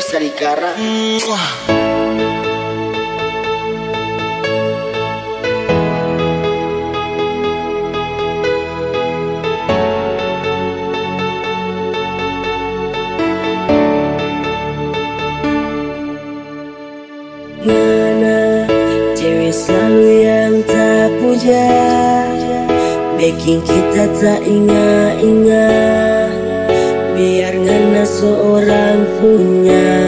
Sarikara. Mana cewek selalu yang tak puja? Bikin kita tak ingat-ingat seorang punya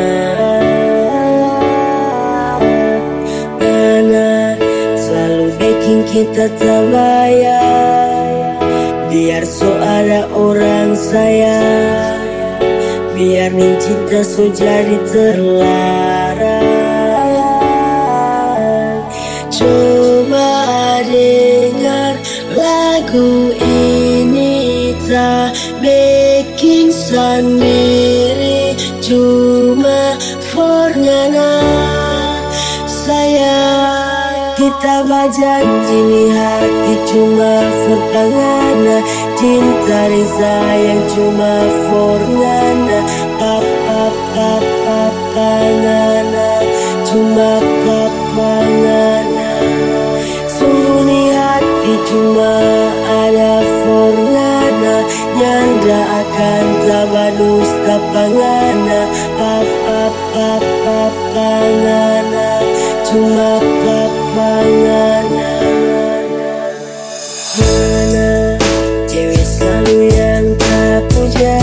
Mana selalu bikin kita layak Biar so ada orang sayang. Biar nih cinta so jadi terlarang. Coba dengar lagu ini Tak bikin sendiri Cuma for ngana sayang Kita berjanji nih hati cuma for pangana Cinta Reza yang cuma for ngana Papa papa pangana Cuma papa ngana Sungguh hati cuma tabadus tapangana Papa papa pangana Cuma papa ngana Mana cewek selalu yang tak puja?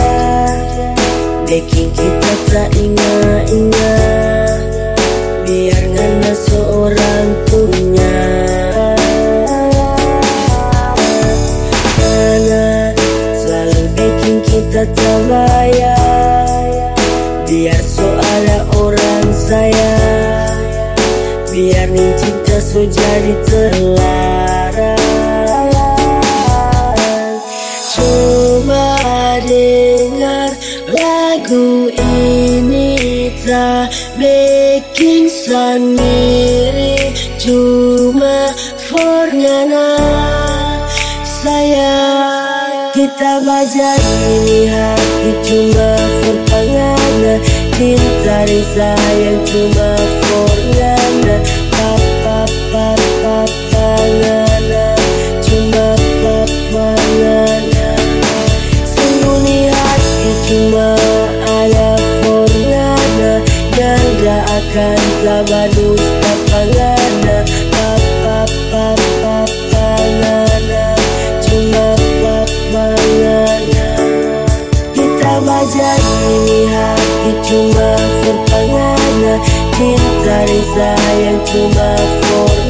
Bikin Biar nih cinta so jadi terlarang. Coba dengar lagu ini Tak bikin sendiri. Cuma for ngana sayang Kita baca ini. Hati cuma for pangana Cinta Risa yang cuma Cinta Risa yang cuma fornana